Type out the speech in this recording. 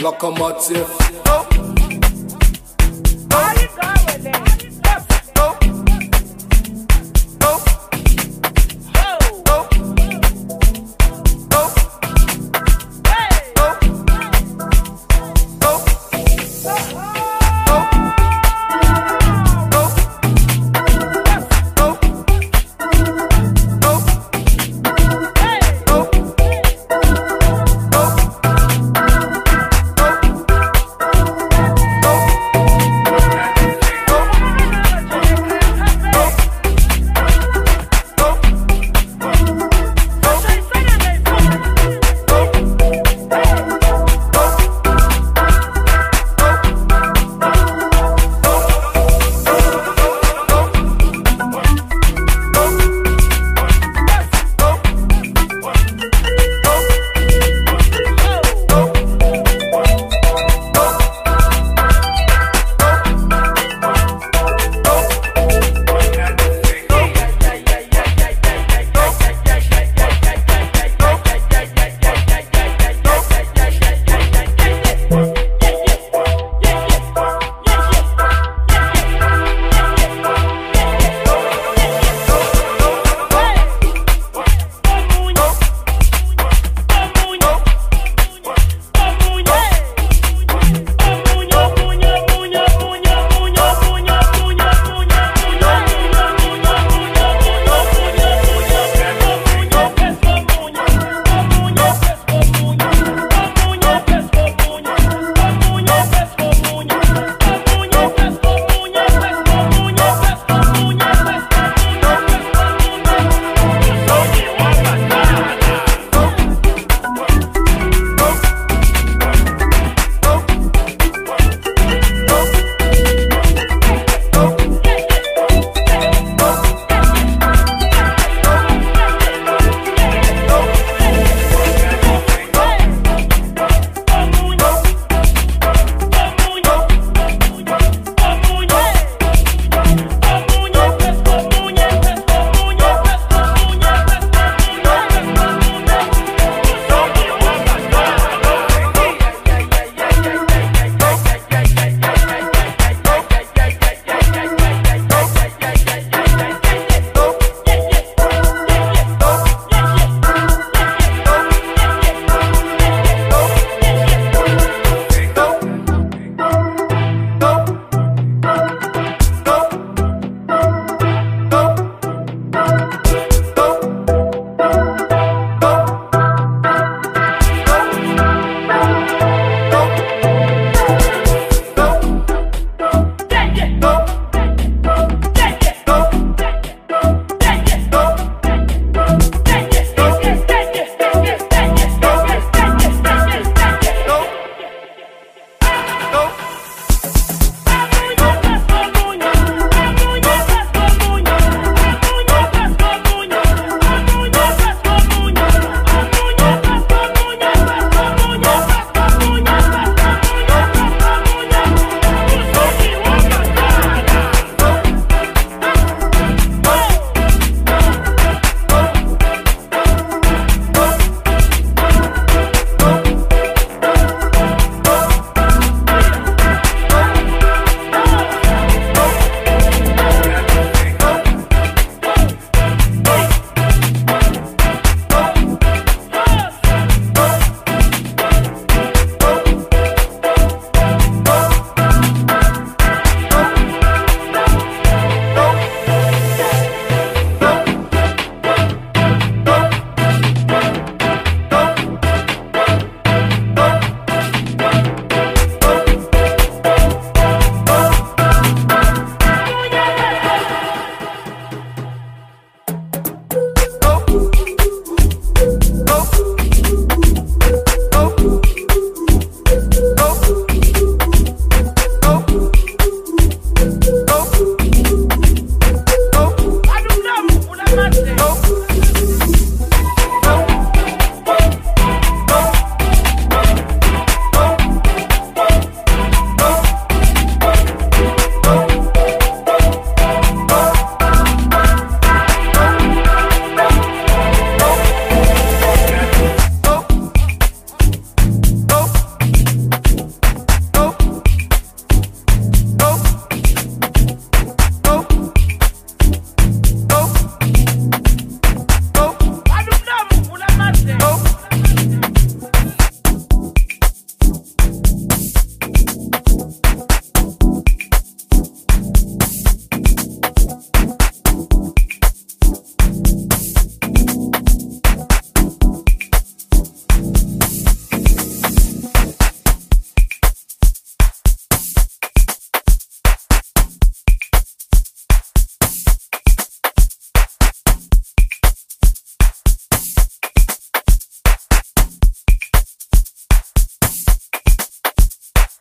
locomotive.